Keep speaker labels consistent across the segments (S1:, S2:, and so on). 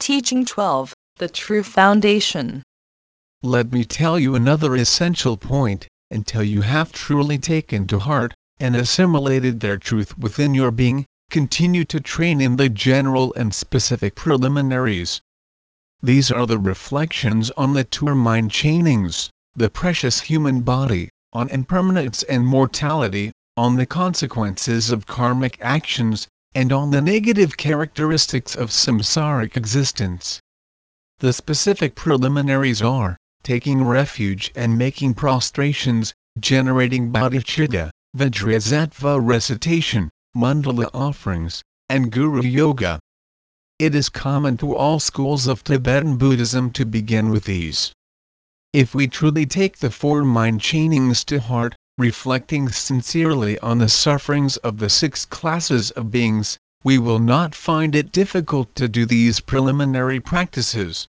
S1: Teaching 12 The True Foundation.
S2: Let me tell you another essential point until you have truly taken to heart and assimilated their truth within your being, continue to train in the general and specific preliminaries. These are the reflections on the two mind changings, the precious human body, on impermanence and mortality, on the consequences of karmic actions, and on the negative characteristics of samsaric existence. The specific preliminaries are taking refuge and making prostrations, generating bodhicitta, Vajrasattva recitation, mandala offerings, and Guru Yoga. It is common to all schools of Tibetan Buddhism to begin with these. If we truly take the four mind changings to heart, reflecting sincerely on the sufferings of the six classes of beings, we will not find it difficult to do these preliminary practices.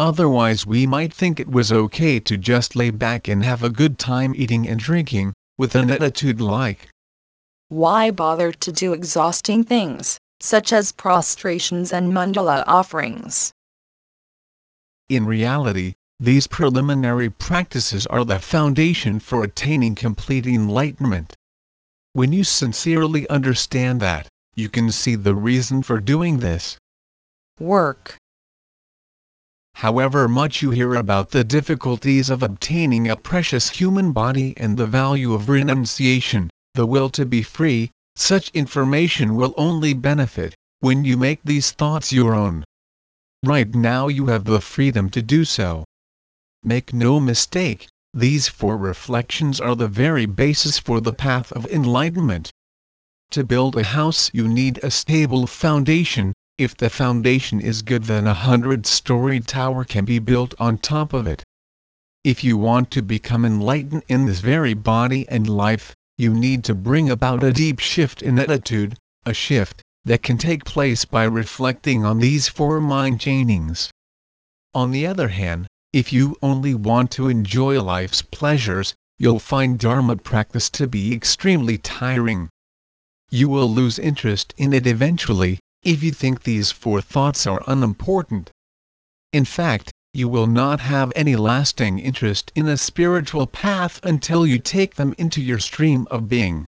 S2: Otherwise, we might think it was okay to just lay back and have a good time eating and drinking, with an attitude like,
S1: Why bother to do exhausting things, such as prostrations and mandala offerings?
S2: In reality, these preliminary practices are the foundation for attaining complete enlightenment. When you sincerely understand that, you can see the reason for doing this.
S1: Work.
S2: However much you hear about the difficulties of obtaining a precious human body and the value of renunciation, the will to be free, such information will only benefit when you make these thoughts your own. Right now you have the freedom to do so. Make no mistake, these four reflections are the very basis for the path of enlightenment. To build a house you need a stable foundation, if the foundation is good then a hundred-storied tower can be built on top of it. If you want to become enlightened in this very body and life, you need to bring about a deep shift in attitude, a shift that can take place by reflecting on these four mind changings. On the other hand, if you only want to enjoy life's pleasures, you'll find Dharma practice to be extremely tiring. You will lose interest in it eventually, if you think these four thoughts are unimportant. In fact, you will not have any lasting interest in a spiritual path until you take them into your stream of being.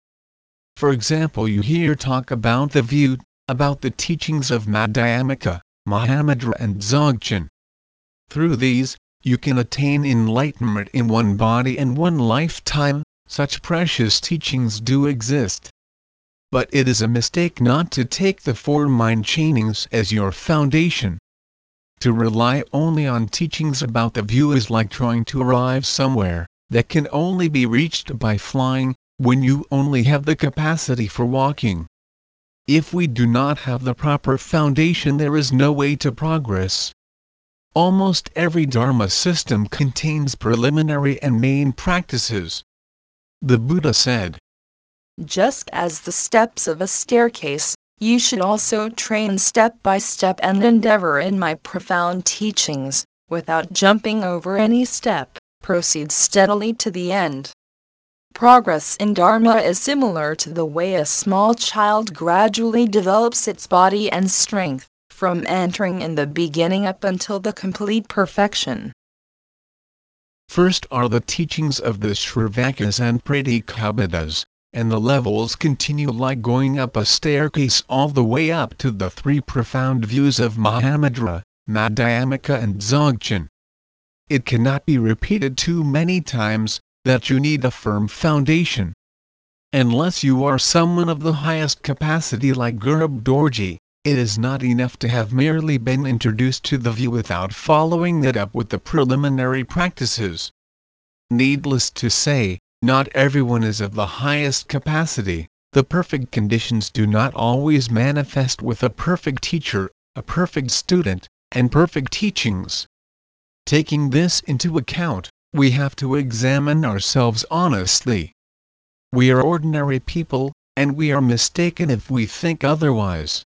S2: For example, you hear talk about the view, about the teachings of Madhyamaka, Mahamudra, and Dzogchen. Through these, you can attain enlightenment in one body and one lifetime, such precious teachings do exist but it is a mistake not to take the four mind changings as your foundation. To rely only on teachings about the view is like trying to arrive somewhere that can only be reached by flying, when you only have the capacity for walking. If we do not have the proper foundation there is no way to progress. Almost every Dharma system contains preliminary and main practices. The Buddha said,
S1: just as the steps of a staircase, you should also train step by step and endeavor in my profound teachings, without jumping over any step, proceed steadily to the end. Progress in Dharma is similar to the way a small child gradually develops its body and strength, from entering in the beginning up until the complete perfection.
S2: First are the teachings of the Shravakas and Pratyekabuddhas, and the levels continue like going up a staircase all the way up to the three profound views of Mahamudra, Madhyamaka and Dzogchen. It cannot be repeated too many times, that you need a firm foundation. Unless you are someone of the highest capacity like Garab Dorje, it is not enough to have merely been introduced to the view without following it up with the preliminary practices. Needless to say, not everyone is of the highest capacity, the perfect conditions do not always manifest with a perfect teacher, a perfect student, and perfect teachings. Taking this into account, we have to examine ourselves honestly. We are ordinary people, and we are mistaken if we think otherwise.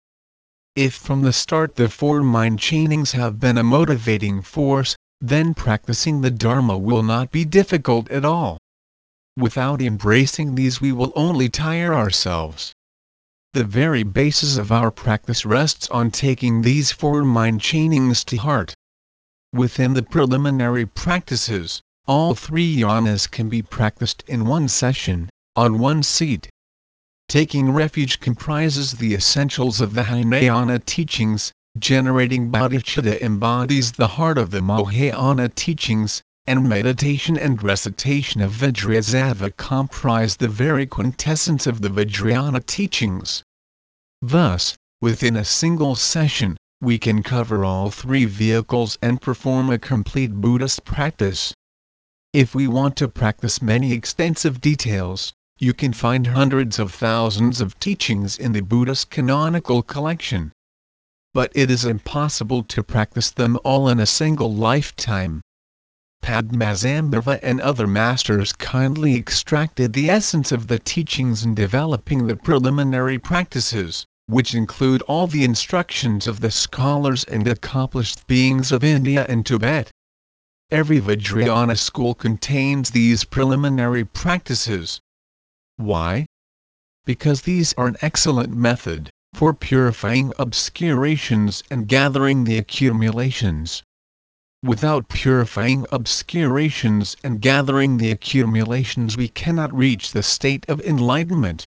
S2: If from the start the four mind changings have been a motivating force, then practicing the Dharma will not be difficult at all. Without embracing these we will only tire ourselves. the very basis of our practice rests on taking these four mind changings to heart. Within the preliminary practices, all three yanas can be practiced in one session, on one seat. Taking refuge comprises the essentials of the Hinayana teachings, generating bodhicitta embodies the heart of the Mahayana teachings, and meditation and recitation of Vajrasattva comprise the very quintessence of the Vajrayana teachings. Thus, within a single session, we can cover all three vehicles and perform a complete Buddhist practice. If we want to practice many extensive details, you can find hundreds of thousands of teachings in the Buddhist canonical collection. But it is impossible to practice them all in a single lifetime. Padmasambhava and other masters kindly extracted the essence of the teachings in developing the preliminary practices, which include all the instructions of the scholars and accomplished beings of India and Tibet. Every Vajrayana school contains these preliminary practices. Why? Because these are an excellent method for purifying obscurations and gathering the accumulations without purifying obscurations and gathering the accumulations we cannot reach the state of enlightenment.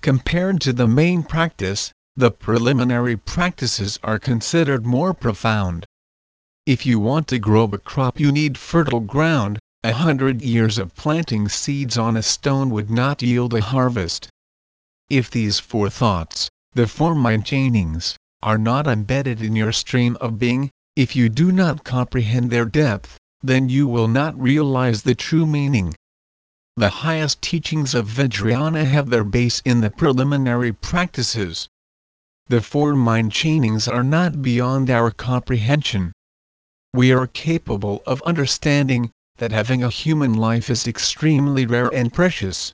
S2: Compared to the main practice, the preliminary practices are considered more profound. If you want to grow a crop you need fertile ground, a hundred years of planting seeds on a stone would not yield a harvest. If these four thoughts, the four mind changings, are not embedded in your stream of being, if you do not comprehend their depth, then you will not realize the true meaning. The highest teachings of Vajrayana have their base in the preliminary practices. The four mind changings are not beyond our comprehension. We are capable of understanding that having a human life is extremely rare and precious.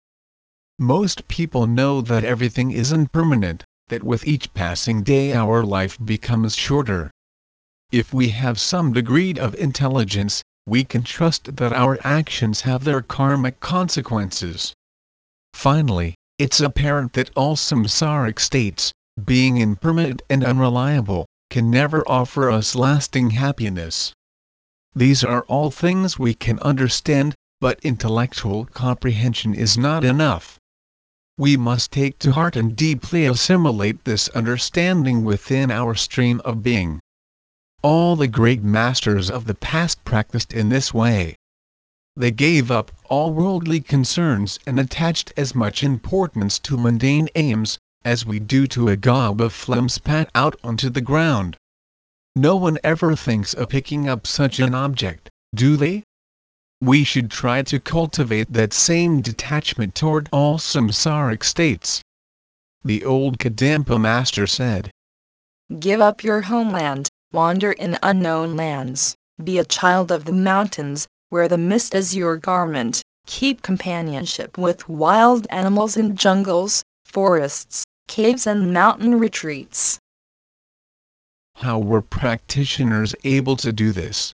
S2: Most people know that everything is impermanent, that with each passing day our life becomes shorter. If we have some degree of intelligence, we can trust that our actions have their karmic consequences. Finally, it's apparent that all samsaric states, being impermanent and unreliable, can never offer us lasting happiness. These are all things we can understand, but intellectual comprehension is not enough. We must take to heart and deeply assimilate this understanding within our stream of being. All the great masters of the past practiced in this way. They gave up all worldly concerns and attached as much importance to mundane aims as we do to a gob of phlegm spat out onto the ground. No one ever thinks of picking up such an object, do they? We should try to cultivate that same detachment toward all samsaric states. The old Kadampa master said,
S1: Give up your homeland, wander in unknown lands, be a child of the mountains, where the mist is your garment, keep companionship with wild animals in jungles, forests, caves and mountain retreats.
S2: How were practitioners able to do this?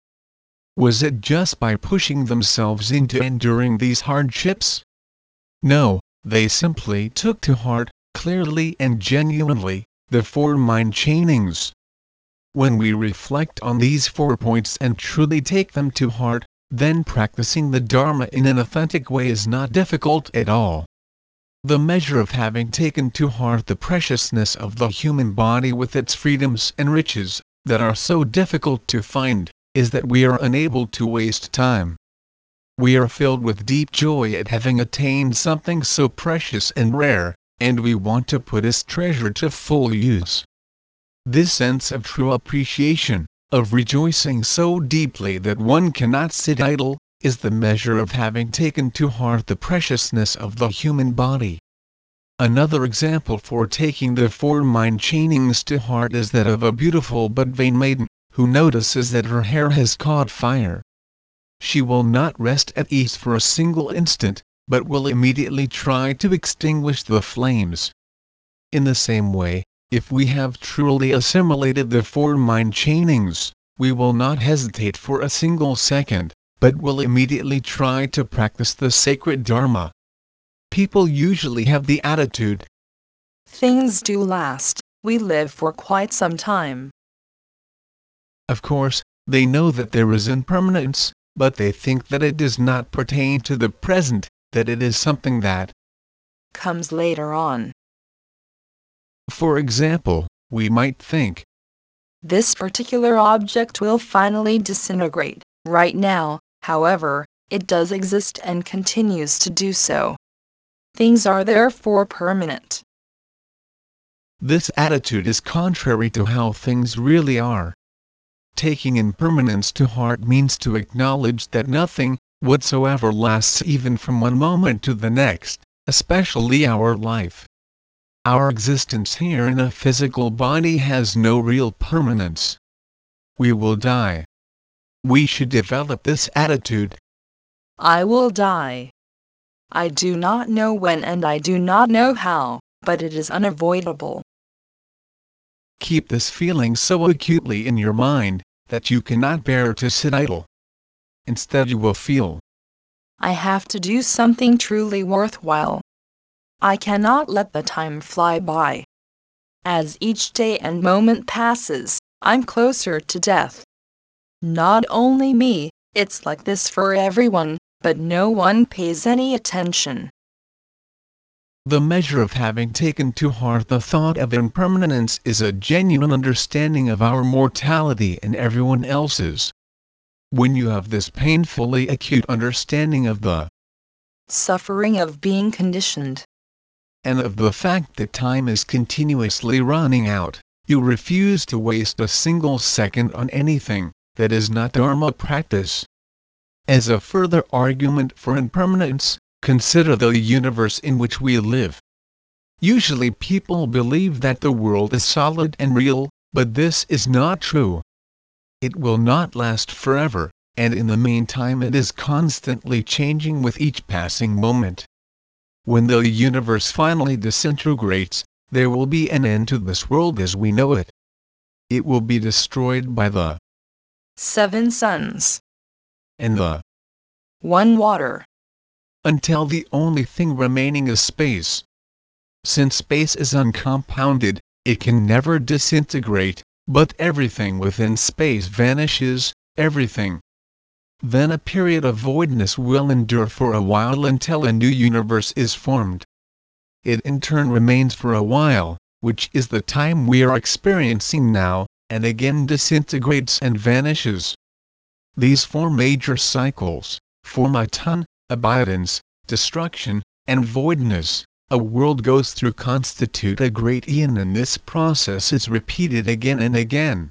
S2: Was it just by pushing themselves into enduring these hardships? No, they simply took to heart, clearly and genuinely, the four mind changings. When we reflect on these four points and truly take them to heart, then practicing the Dharma in an authentic way is not difficult at all. The measure of having taken to heart the preciousness of the human body with its freedoms and riches, that are so difficult to find, is that we are unable to waste time. We are filled with deep joy at having attained something so precious and rare, and we want to put this treasure to full use. This sense of true appreciation, of rejoicing so deeply that one cannot sit idle, is the measure of having taken to heart the preciousness of the human body. Another example for taking the four mind changings to heart is that of a beautiful but vain maiden, who notices that her hair has caught fire. She will not rest at ease for a single instant, but will immediately try to extinguish the flames. In the same way, if we have truly assimilated the four mind changings, we will not hesitate for a single second, but will immediately try to practice the sacred Dharma. People usually have the attitude
S1: things do last, we live for quite some time.
S2: Of course, they know that there is impermanence, but they think that it does not pertain to the present, that it is something that
S1: comes later on.
S2: For example, we might think,
S1: this particular object will finally disintegrate. Right now, however, it does exist and continues to do so. Things are therefore permanent.
S2: This attitude is contrary to how things really are. Taking impermanence to heart means to acknowledge that nothing whatsoever lasts even from one moment to the next, especially our life. Our existence here in a physical body has no real permanence. We will die. We should develop this attitude.
S1: I will die. I do not know when and I do not know how, but it is unavoidable.
S2: Keep this feeling so acutely in your mind that you cannot bear to sit idle. Instead, you will feel
S1: I have to do something truly worthwhile. I cannot let the time fly by. As each day and moment passes, I'm closer to death. Not only me, it's like this for everyone, but no one pays any attention.
S2: The measure of having taken to heart the thought of impermanence is a genuine understanding of our mortality and everyone else's. When you have this painfully acute understanding of the
S1: suffering of being conditioned,
S2: and of the fact that time is continuously running out, you refuse to waste a single second on anything that is not Dharma practice. As a further argument for impermanence, consider the universe in which we live. Usually people believe that the world is solid and real, but this is not true. It will not last forever, and in the meantime it is constantly changing with each passing moment. When the universe finally disintegrates, there will be an end to this world as we know it. It will be destroyed by the
S1: seven suns
S2: and the
S1: one water
S2: until the only thing remaining is space. Since space is uncompounded, it can never disintegrate, but everything within space vanishes, everything then a period of voidness will endure for a while until a new universe is formed. It in turn remains for a while, which is the time we are experiencing now, and again disintegrates and vanishes. These four major cycles, form formation, abidance, destruction, and voidness, a world goes through constitute a great eon and this process is repeated again and again.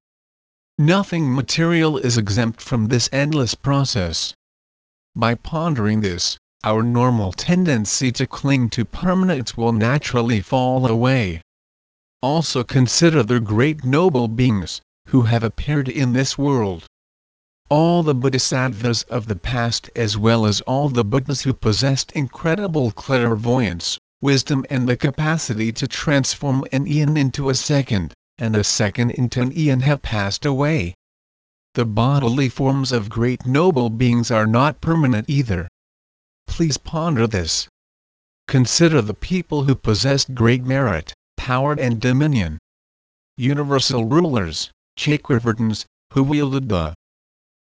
S2: Nothing material is exempt from this endless process. By pondering this, our normal tendency to cling to permanence will naturally fall away. Also consider the great noble beings, who have appeared in this world. All the bodhisattvas of the past as well as all the Buddhas who possessed incredible clairvoyance, wisdom and the capacity to transform an eon into a second, and a second into an eon have passed away. The bodily forms of great noble beings are not permanent either. Please ponder this. Consider the people who possessed great merit, power and dominion. Universal rulers, Chakravartins, who wielded the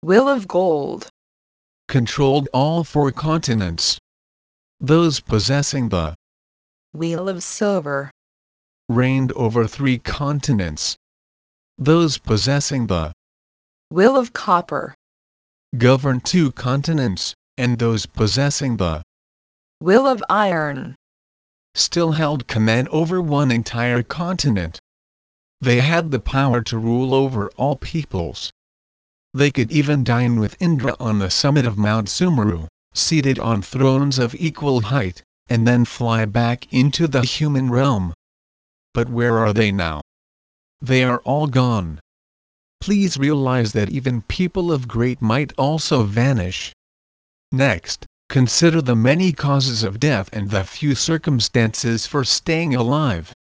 S1: will of gold,
S2: controlled all four continents. Those possessing the
S1: wheel of silver,
S2: reigned over three continents. Those possessing the
S1: will of copper
S2: governed two continents, and those possessing the
S1: will of iron
S2: still held command over one entire continent. They had the power to rule over all peoples. They could even dine with Indra on the summit of Mount Sumeru, seated on thrones of equal height, and then fly back into the human realm. But where are they now? They are all gone. Please realize that even people of great might also vanish. Next, consider the many causes of death and the few circumstances for staying alive.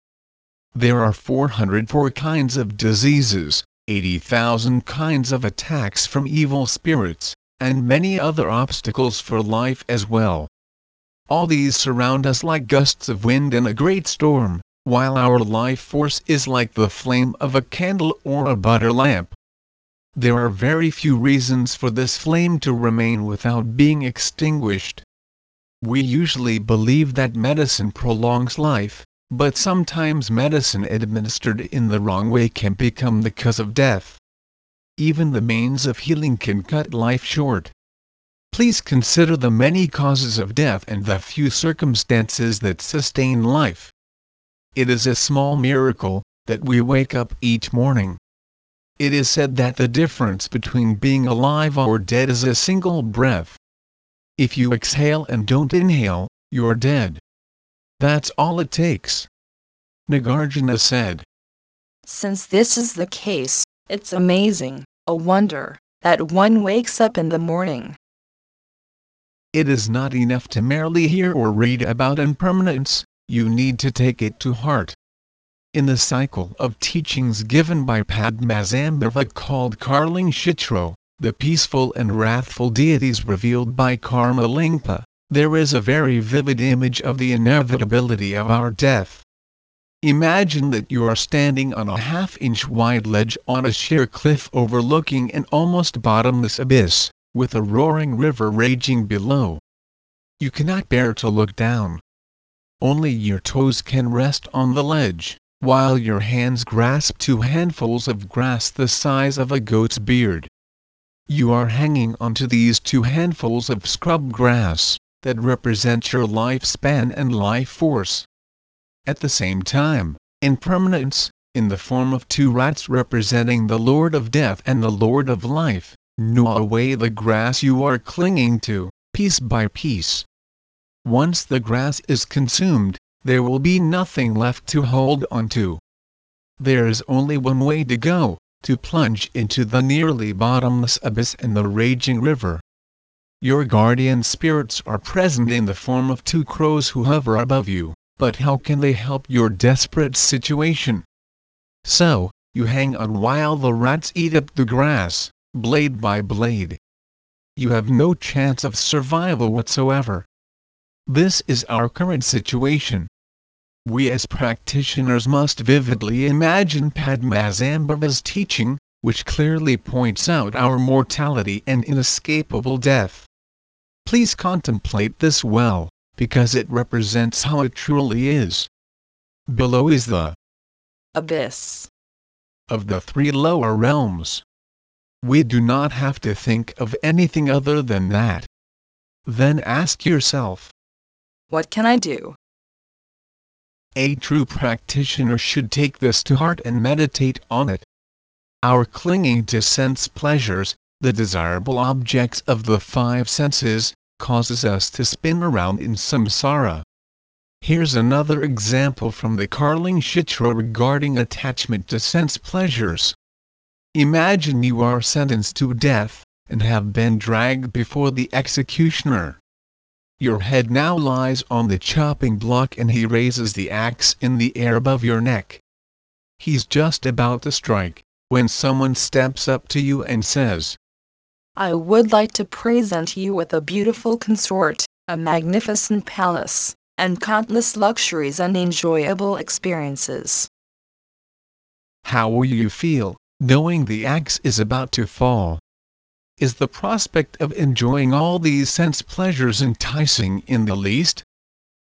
S2: There are 404 kinds of diseases, 80,000 kinds of attacks from evil spirits, and many other obstacles for life as well. All these surround us like gusts of wind in a great storm, while our life force is like the flame of a candle or a butter lamp. There are very few reasons for this flame to remain without being extinguished. We usually believe that medicine prolongs life, but sometimes medicine administered in the wrong way can become the cause of death. Even the means of healing can cut life short. Please consider the many causes of death and the few circumstances that sustain life. It is a small miracle that we wake up each morning. It is said that the difference between being alive or dead is a single breath. If you exhale and don't inhale, you're dead. That's all it takes. Nagarjuna said.
S1: Since this is the case, it's amazing, a wonder, that one wakes up in the morning.
S2: It is not enough to merely hear or read about impermanence, you need to take it to heart. In the cycle of teachings given by Padmasambhava called Karling Shitro, the peaceful and wrathful deities revealed by Karmalingpa, there is a very vivid image of the inevitability of our death. Imagine that you are standing on a half inch wide ledge on a sheer cliff overlooking an almost bottomless abyss with a roaring river raging below. You cannot bear to look down. Only your toes can rest on the ledge, while your hands grasp two handfuls of grass the size of a goat's beard. You are hanging onto these two handfuls of scrub grass, that represent your lifespan and life force. At the same time, impermanence, in the form of two rats representing the Lord of Death and the Lord of Life, gnaw away the grass you are clinging to, piece by piece. Once the grass is consumed, there will be nothing left to hold on to. There is only one way to go, to plunge into the nearly bottomless abyss and the raging river. Your guardian spirits are present in the form of two crows who hover above you, but how can they help your desperate situation? So, you hang on while the rats eat up the grass, blade by blade. You have no chance of survival whatsoever. This is our current situation. We as practitioners must vividly imagine Padmasambhava's teaching, which clearly points out our mortality and inescapable death. Please contemplate this well, because it represents how it truly is. Below is the
S1: abyss
S2: of the three lower realms. We do not have to think of anything other than that. Then ask yourself,
S1: What can I do?
S2: A true practitioner should take this to heart and meditate on it. Our clinging to sense pleasures, the desirable objects of the five senses, causes us to spin around in samsara. Here's another example from the Karling Shitro regarding attachment to sense pleasures. Imagine you are sentenced to death, and have been dragged before the executioner. Your head now lies on the chopping block and he raises the axe in the air above your neck. He's just about to strike, when someone steps up to you and says,
S1: I would like to present you with a beautiful consort, a magnificent palace, and countless luxuries and enjoyable experiences.
S2: How will you feel? knowing the axe is about to fall. Is the prospect of enjoying all these sense pleasures enticing in the least?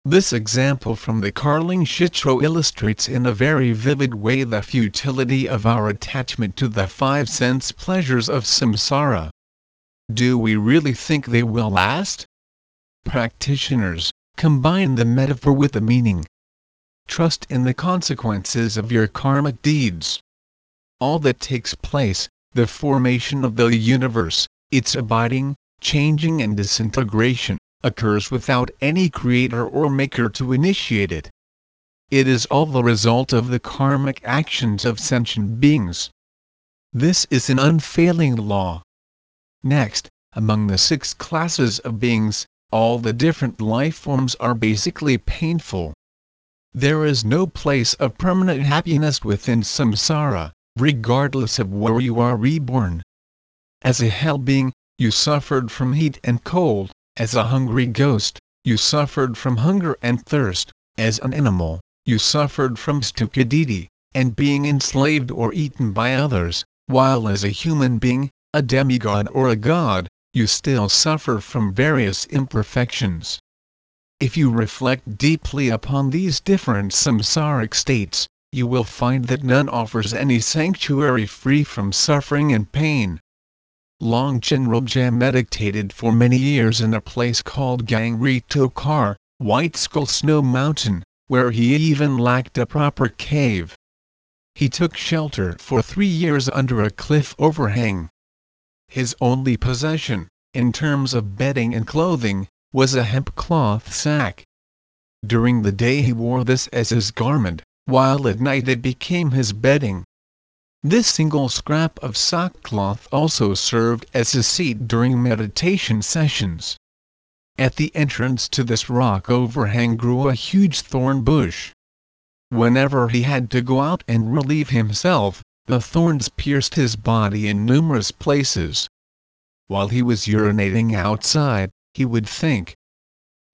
S2: This example from the Karling Shitro illustrates in a very vivid way the futility of our attachment to the five sense pleasures of samsara. Do we really think they will last? Practitioners, combine the metaphor with the meaning. Trust in the consequences of your karmic deeds all that takes place, the formation of the universe, its abiding, changing and disintegration, occurs without any creator or maker to initiate it. It is all the result of the karmic actions of sentient beings. This is an unfailing law. Next, among the six classes of beings, all the different life forms are basically painful. There is no place of permanent happiness within samsara regardless of where you are reborn. As a hell being, you suffered from heat and cold, as a hungry ghost, you suffered from hunger and thirst, as an animal, you suffered from stupidity, and being enslaved or eaten by others, while as a human being, a demigod or a god, you still suffer from various imperfections. If you reflect deeply upon these different samsaric states, you will find that none offers any sanctuary free from suffering and pain. Longchen Rinpoche meditated for many years in a place called Gangri Tokar, White Skull Snow Mountain, where he even lacked a proper cave. He took shelter for three years under a cliff overhang. His only possession, in terms of bedding and clothing, was a hemp cloth sack. During the day he wore this as his garment, while at night it became his bedding. This single scrap of sackcloth also served as his seat during meditation sessions. At the entrance to this rock overhang grew a huge thorn bush. Whenever he had to go out and relieve himself, the thorns pierced his body in numerous places. While he was urinating outside, he would think,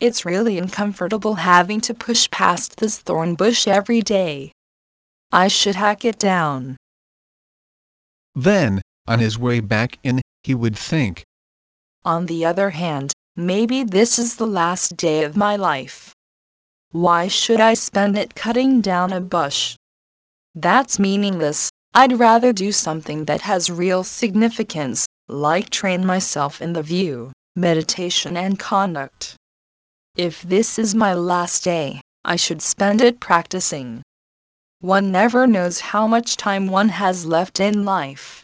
S1: It's really uncomfortable having to push past this thorn bush every day. I should hack it down.
S2: Then, on his way back in, he would think,
S1: On the other hand, maybe this is the last day of my life. Why should I spend it cutting down a bush? That's meaningless. I'd rather do something that has real significance, like train myself in the view, meditation, and conduct. If this is my last day, I should spend it practicing. One never knows how much time one has left in life.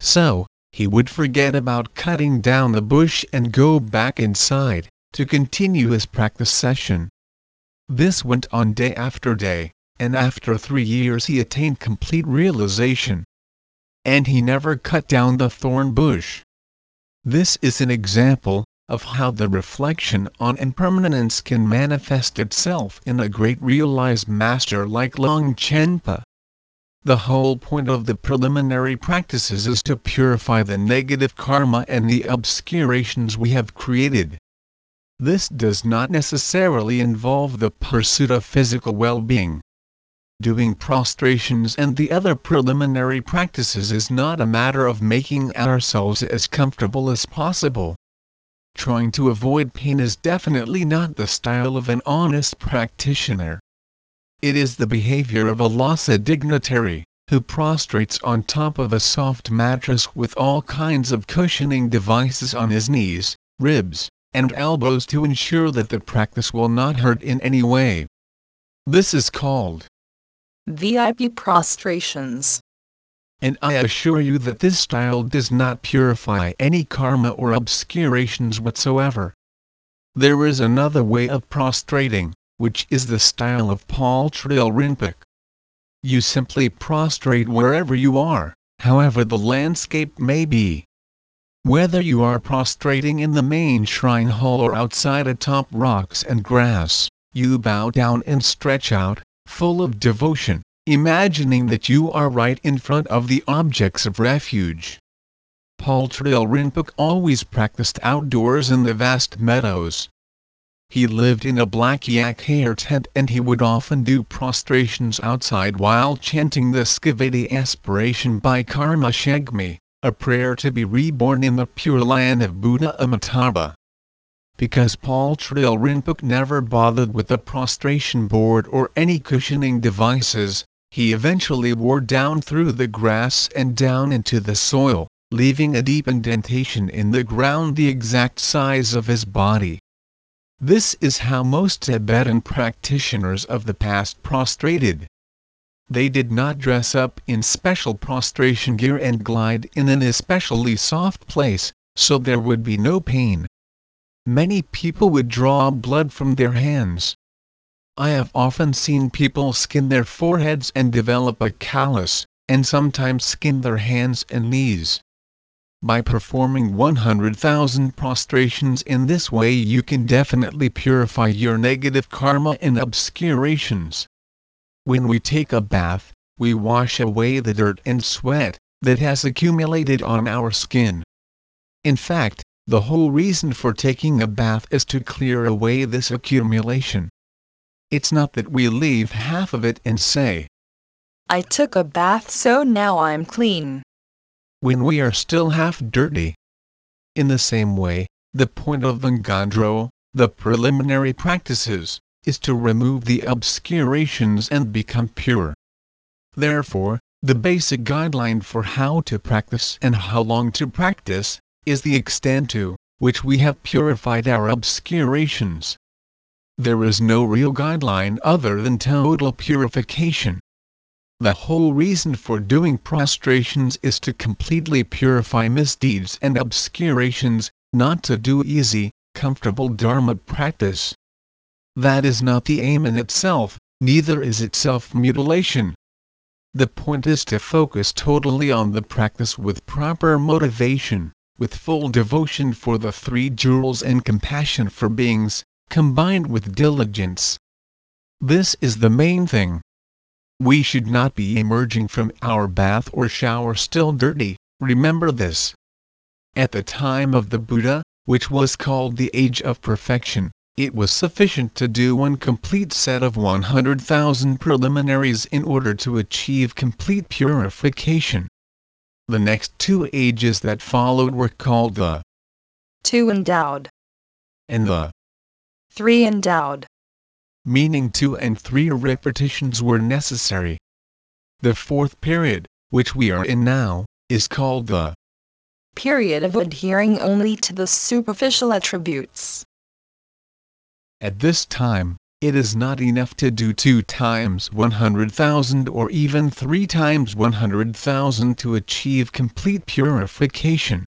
S2: So, he would forget about cutting down the bush and go back inside, to continue his practice session. This went on day after day, and after three years he attained complete realization. And he never cut down the thorn bush. This is an example of how the reflection on impermanence can manifest itself in a great realized master like Longchenpa. The whole point of the preliminary practices is to purify the negative karma and the obscurations we have created. This does not necessarily involve the pursuit of physical well-being. Doing prostrations and the other preliminary practices is not a matter of making ourselves as comfortable as possible. Trying to avoid pain is definitely not the style of an honest practitioner. It is the behavior of a Lhasa dignitary, who prostrates on top of a soft mattress with all kinds of cushioning devices on his knees, ribs, and elbows to ensure that the practice will not hurt in any way. This is called
S1: VIP prostrations.
S2: And I assure you that this style does not purify any karma or obscurations whatsoever. There is another way of prostrating, which is the style of Patrul Rinpoche. You simply prostrate wherever you are, however the landscape may be. Whether you are prostrating in the main shrine hall or outside atop rocks and grass, you bow down and stretch out, full of devotion, imagining that you are right in front of the objects of refuge. Patrul Rinpoche always practiced outdoors in the vast meadows. He lived in a black yak hair tent and he would often do prostrations outside while chanting the Sukhavati aspiration by Karma Chagme, a prayer to be reborn in the pure land of Buddha Amitabha. Because Patrul Rinpoche never bothered with a prostration board or any cushioning devices, he eventually wore down through the grass and down into the soil, leaving a deep indentation in the ground the exact size of his body. This is how most Tibetan practitioners of the past prostrated. They did not dress up in special prostration gear and glide in an especially soft place, so there would be no pain. Many people would draw blood from their hands. I have often seen people skin their foreheads and develop a callus, and sometimes skin their hands and knees. By performing 100,000 prostrations in this way you can definitely purify your negative karma and obscurations. When we take a bath, we wash away the dirt and sweat that has accumulated on our skin. In fact, the whole reason for taking a bath is to clear away this accumulation. It's not that we leave half of it and say,
S1: I took a bath so now I'm clean.
S2: when we are still half dirty. In the same way, the point of Ngondro, the preliminary practices, is to remove the obscurations and become pure. Therefore, the basic guideline for how to practice and how long to practice is the extent to which we have purified our obscurations. There is no real guideline other than total purification. The whole reason for doing prostrations is to completely purify misdeeds and obscurations, not to do easy, comfortable Dharma practice. That is not the aim in itself, neither is it self mutilation. The point is to focus totally on the practice with proper motivation, with full devotion for the three jewels and compassion for beings, combined with diligence. This is the main thing. We should not be emerging from our bath or shower still dirty, remember this. At the time of the Buddha, which was called the Age of Perfection, it was sufficient to do one complete set of 100,000 preliminaries in order to achieve complete purification. The next two ages that followed were called the
S1: Two endowed.
S2: and the
S1: Three endowed.
S2: meaning two and three repetitions were necessary. The fourth period, which we are in now, is called the
S1: Period of adhering only to the superficial attributes.
S2: At this time, it is not enough to do two times 100,000 or even three times 100,000 to achieve complete purification.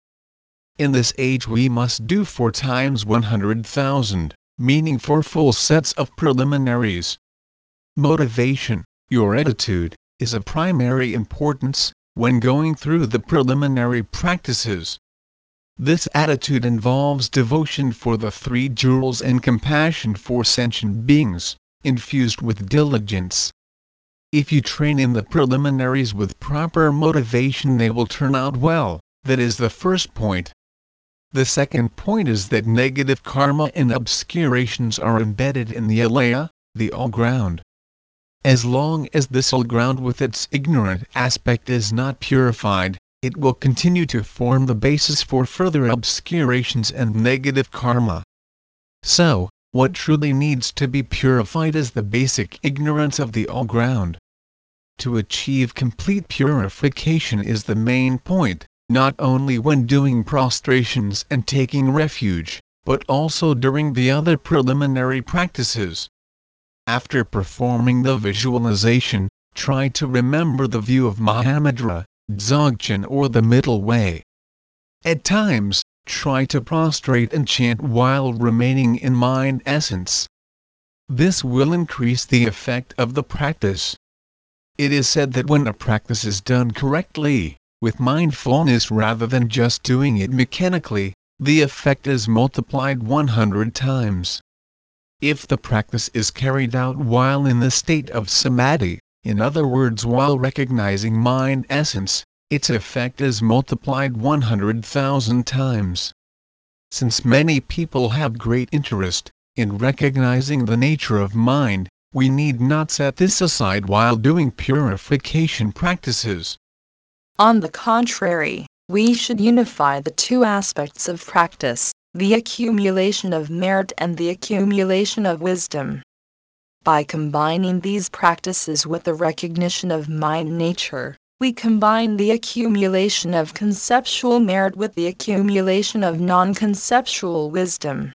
S2: In this age we must do four times 100,000, meaning four full sets of preliminaries. Motivation, your attitude, is of primary importance when going through the preliminary practices. This attitude involves devotion for the three jewels and compassion for sentient beings, infused with diligence. If you train in the preliminaries with proper motivation, they will turn out well. That is the first point. The second point is that negative karma and obscurations are embedded in the alaya, the all ground. As long as this all ground with its ignorant aspect is not purified, it will continue to form the basis for further obscurations and negative karma. So, what truly needs to be purified is the basic ignorance of the all ground. To achieve complete purification is the main point, not only when doing prostrations and taking refuge, but also during the other preliminary practices. After performing the visualization, try to remember the view of Mahamudra, Dzogchen or the middle way. At times, try to prostrate and chant while remaining in mind essence. This will increase the effect of the practice. It is said that when a practice is done correctly, with mindfulness rather than just doing it mechanically, the effect is multiplied 100 times. If the practice is carried out while in the state of samadhi, in other words while recognizing mind essence, its effect is multiplied 100,000 times. Since many people have great interest in recognizing the nature of mind, we need not set this aside while doing purification practices.
S1: On the contrary, we should unify the two aspects of practice the accumulation of merit and the accumulation of wisdom. By combining these practices with the recognition of mind nature, we combine the accumulation of conceptual merit with the accumulation of non conceptual wisdom.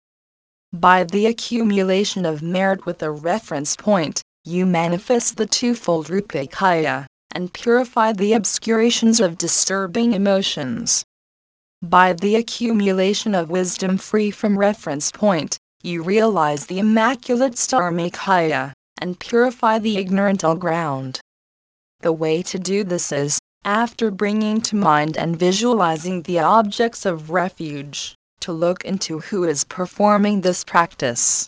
S1: By the accumulation of merit with a reference point, you manifest the twofold Rupakaya and purify the obscurations of disturbing emotions. By the accumulation of wisdom free from reference point, you realize the immaculate star Dharmakaya and purify the ignorant all ground. The way to do this is, after bringing to mind and visualizing the objects of refuge, to look into who is performing this practice.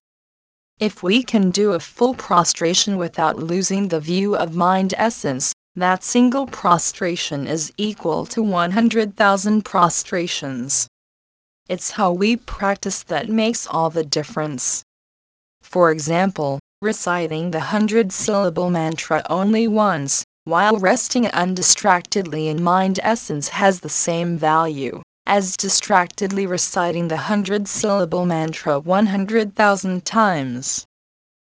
S1: If we can do a full prostration without losing the view of mind essence, that single prostration is equal to 100,000 prostrations. It's how we practice that makes all the difference. For example, reciting the hundred syllable mantra only once, while resting undistractedly in mind essence has the same value as distractedly reciting the hundred syllable mantra 100,000 times.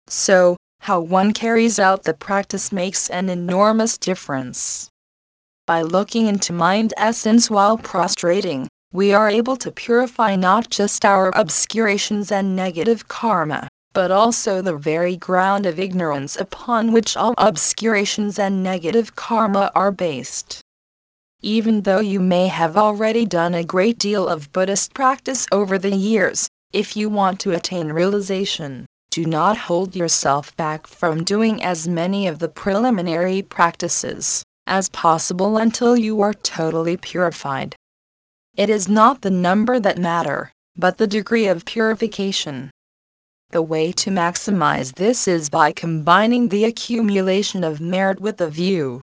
S1: So, how one carries out the practice makes an enormous difference. By looking into mind essence while prostrating, we are able to purify not just our obscurations and negative karma, but also the very ground of ignorance upon which all obscurations and negative karma are based. Even though you may have already done a great deal of Buddhist practice over the years, if you want to attain realization, do not hold yourself back from doing as many of the preliminary practices as possible until you are totally purified. It is not the number that matter, but the degree of purification. The way to maximize this is by combining the accumulation of merit with the view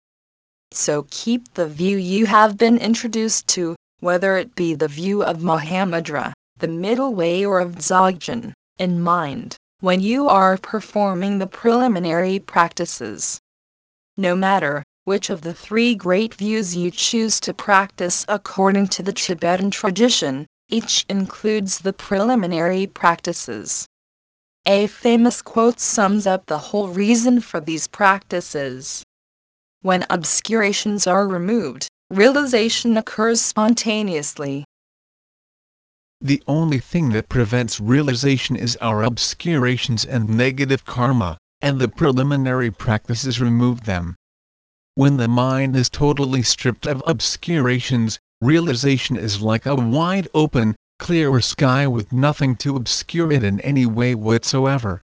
S1: so keep the view you have been introduced to, whether it be the view of Mahamudra, the middle way or of Dzogchen, in mind, when you are performing the preliminary practices. No matter which of the three great views you choose to practice according to the Tibetan tradition, each includes the preliminary practices. A famous quote sums up the whole reason for these practices. When obscurations are removed, realization occurs spontaneously.
S2: The only thing that prevents realization is our obscurations and negative karma, and the preliminary practices remove them. When the mind is totally stripped of obscurations, realization is like a wide open, clearer sky with nothing to obscure it in any way whatsoever.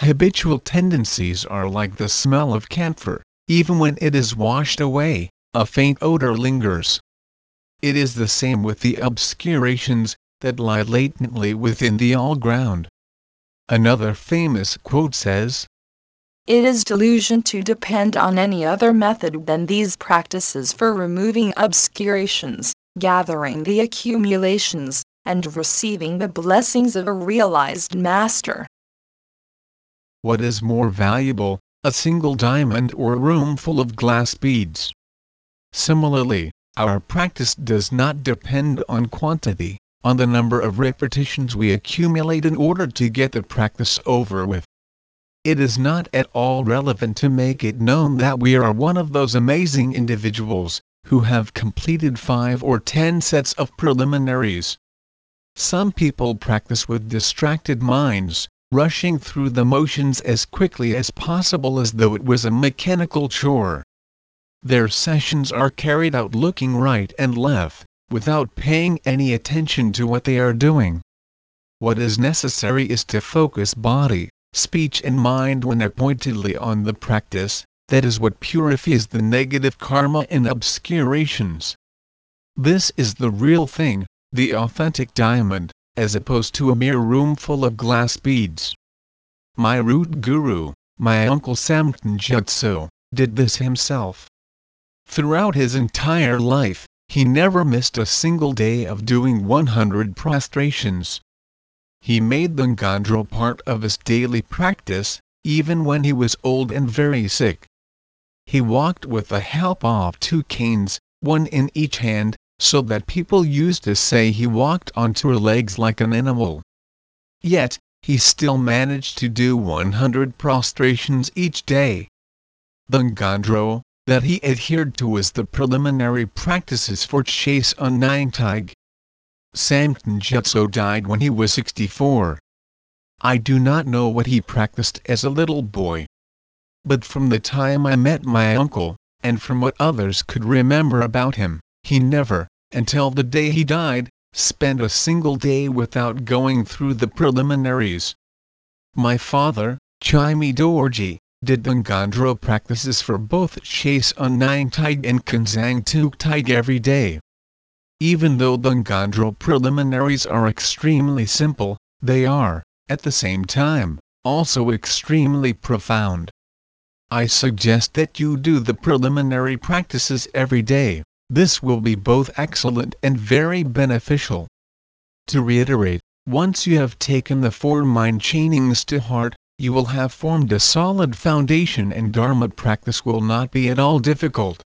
S2: Habitual tendencies are like the smell of camphor, even when it is washed away, a faint odor lingers. It is the same with the obscurations that lie latently within the all ground. Another famous quote says,
S1: It is delusion to depend on any other method than these practices for removing obscurations, gathering the accumulations, and receiving the blessings of a realized master.
S2: What is more valuable, a single diamond or a room full of glass beads. Similarly, our practice does not depend on quantity, on the number of repetitions we accumulate in order to get the practice over with. It is not at all relevant to make it known that we are one of those amazing individuals who have completed five or ten sets of preliminaries. Some people practice with distracted minds, rushing through the motions as quickly as possible as though it was a mechanical chore. Their sessions are carried out looking right and left, without paying any attention to what they are doing. What is necessary is to focus body, speech and mind one-pointedly on the practice, that is what purifies the negative karma and obscurations. This is the real thing, the authentic diamond, as opposed to a mere room full of glass beads. My root guru, my uncle Samten Gyatso, did this himself. Throughout his entire life, he never missed a single day of doing 100 prostrations. He made the Ngondro part of his daily practice, even when he was old and very sick. He walked with the help of two canes, one in each hand, so that people used to say he walked on two legs like an animal. Yet, he still managed to do 100 prostrations each day. The Ngondro that he adhered to was the preliminary practices for Chetsun Nyingtig. Samten Gyatso died when he was 64. I do not know what he practiced as a little boy. But from the time I met my uncle, and from what others could remember about him, he never, until the day he died, spent a single day without going through the preliminaries. My father, Chime Dorji, did the Ngondro practices for both Chetsun Nyingtig and Kunzang Tuktig every day. Even though the Ngondro preliminaries are extremely simple, they are, at the same time, also extremely profound. I suggest that you do the preliminary practices every day, this will be both excellent and very beneficial. To reiterate, once you have taken the four mind changings to heart, you will have formed a solid foundation and Dharma practice will not be at all difficult.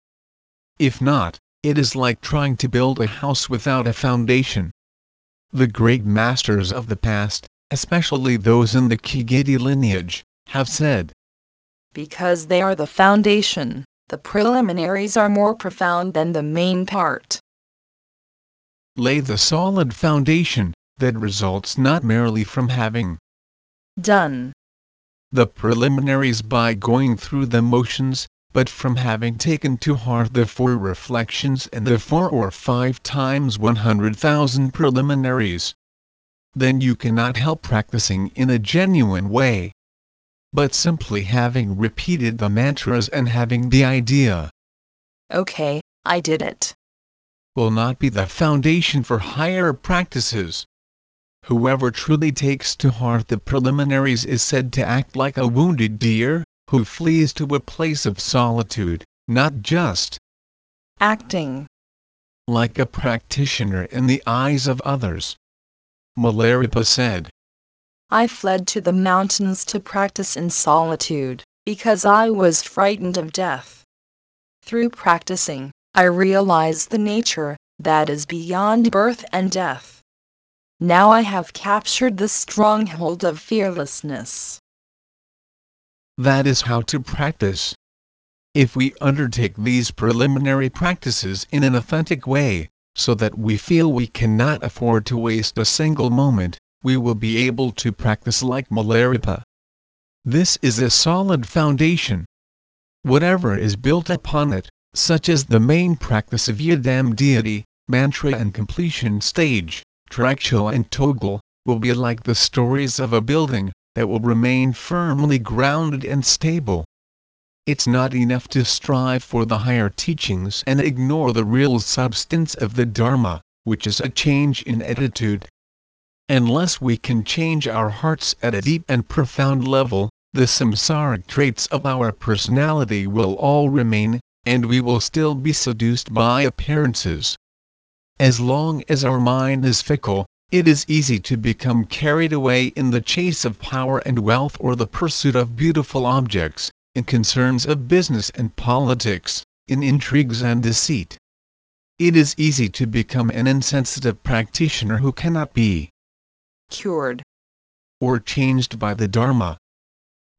S2: If not, it is like trying to build a house without a foundation. The great masters of the past, especially those in the Kagiti lineage, have said,
S1: Because they are the foundation, the preliminaries are more profound than the main part.
S2: Lay the solid foundation that results not merely from having
S1: done
S2: the preliminaries by going through the motions, but from having taken to heart the four reflections and the four or five times 100,000 preliminaries. Then you cannot help practicing in a genuine way. But simply having repeated the mantras and having the idea,
S1: Okay, I did it.
S2: will not be the foundation for higher practices. Whoever truly takes to heart the preliminaries is said to act like a wounded deer, who flees to a place of solitude, not just
S1: Acting.
S2: like a practitioner in the eyes of others. Milarepa said,
S1: I fled to the mountains to practice in solitude, because I was frightened of death. Through practicing, I realized the nature that is beyond birth and death. Now I have captured the stronghold of fearlessness.
S2: That is how to practice. If we undertake these preliminary practices in an authentic way, so that we feel we cannot afford to waste a single moment, we will be able to practice like Milarepa. This is a solid foundation. Whatever is built upon it, such as the main practice of Yidam deity, mantra and completion stage, Trekcho and Togal, will be like the stories of a building that will remain firmly grounded and stable. It's not enough to strive for the higher teachings and ignore the real substance of the Dharma, which is a change in attitude. Unless we can change our hearts at a deep and profound level, the samsaric traits of our personality will all remain, and we will still be seduced by appearances. As long as our mind is fickle, it is easy to become carried away in the chase of power and wealth or the pursuit of beautiful objects, in concerns of business and politics, in intrigues and deceit. It is easy to become an insensitive practitioner who cannot be
S1: Cured.
S2: or changed by the Dharma.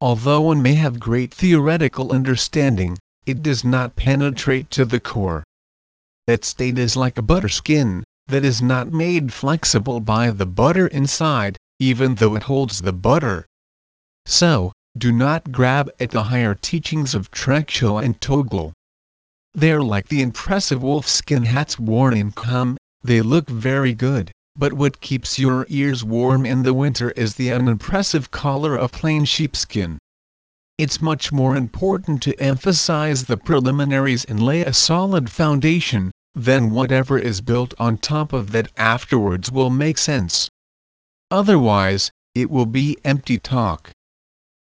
S2: Although one may have great theoretical understanding, it does not penetrate to the core. That state is like a butter skin, that is not made flexible by the butter inside, even though it holds the butter. So, do not grab at the higher teachings of Trekcho and Togal. They're like the impressive wolfskin hats worn in Kham, they look very good, but what keeps your ears warm in the winter is the unimpressive collar of plain sheepskin. It's much more important to emphasize the preliminaries and lay a solid foundation, then whatever is built on top of that afterwards will make sense. Otherwise, it will be empty talk.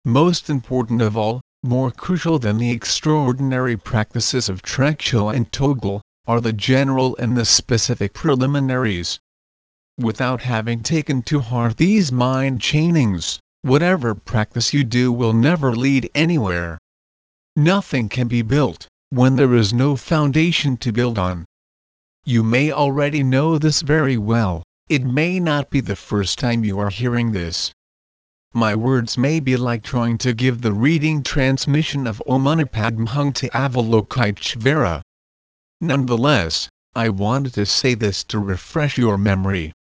S2: Most important of all, more crucial than the extraordinary practices of Trekcho and Togal, are the general and the specific preliminaries. Without having taken to heart these mind changings, whatever practice you do will never lead anywhere. Nothing can be built, when there is no foundation to build on. You may already know this very well, it may not be the first time you are hearing this. My words may be like trying to give the reading transmission of Om Padme to Avalokiteshvara. Nonetheless, I wanted to say this to refresh your memory.